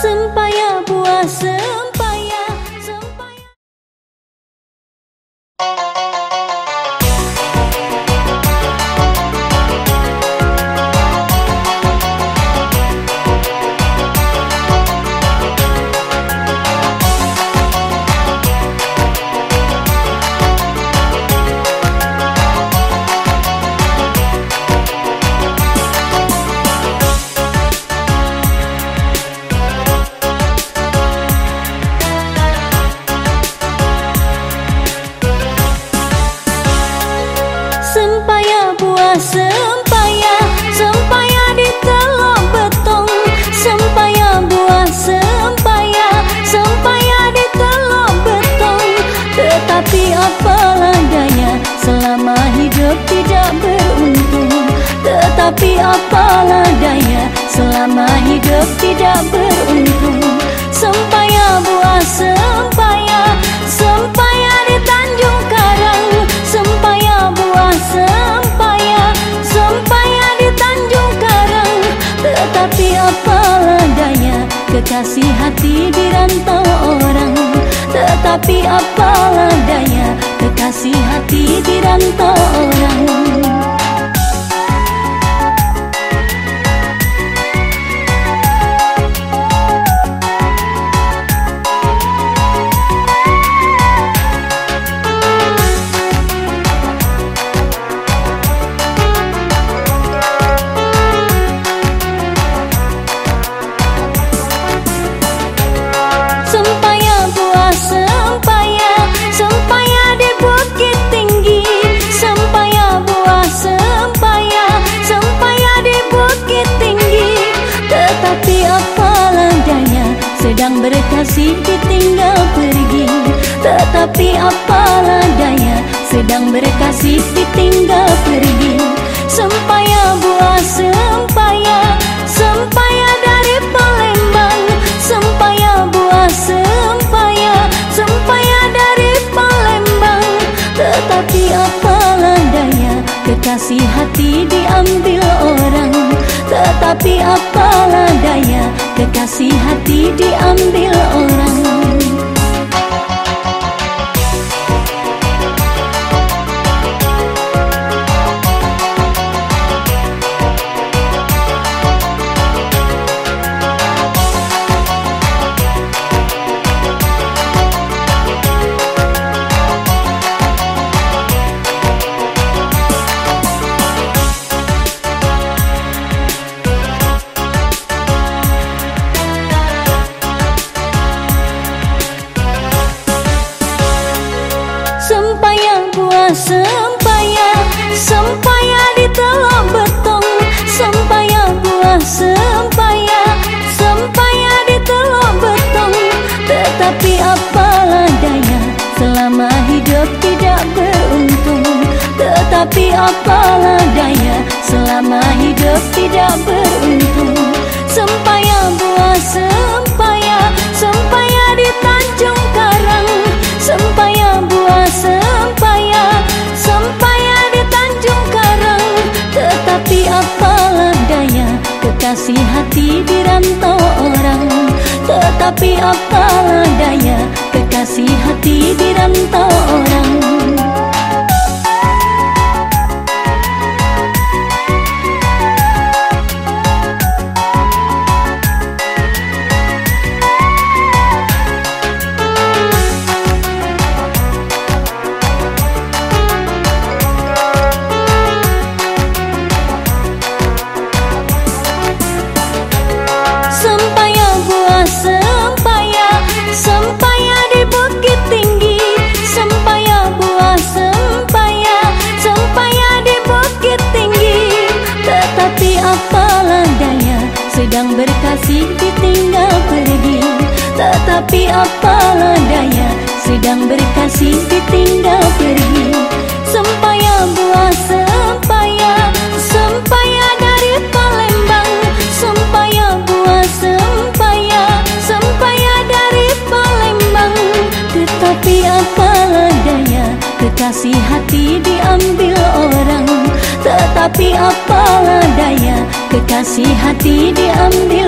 sempaya buah sempaya Tapi apalah daya Selama hidup tidak beruntung. Sempaya buah sempaya sempaya di Tanjung Karang. Sempaya buah sempaya sempaya di Tanjung Karang. Tetapi apalah daya Kekasih hati dirantau orang. Tetapi apalah daya Kekasih hati dirantau orang. Yang berkasih ditinggal pergi. Tetapi apalah daya Sedang berkasih ditinggal pergi. Sempaya buah sempaya Sempaya dari Palembang. Sempaya buah sempaya Sempaya dari Palembang. Tetapi apalah daya Kekasih hati diambil orang. Tetapi apalah daya Kekasih hati diambil orang Sempaya buah sempaya Sempaya di telok betong Sempaya buah sempaya Sempaya di telok betong Tetapi apalah daya Selama hidup tidak beruntung. Tetapi apalah daya Selama apalah daya Kekasih hati dirantau orang. tapi apalah daya Sedang berkasih ditinggal pergi. Sempaya buah sempaya Sempaya dari Palembang. Sempaya buah sempaya Sempaya dari Palembang. Tetapi apalah daya Kekasih hati diambil orang. Tetapi apalah daya Kekasih hati diambil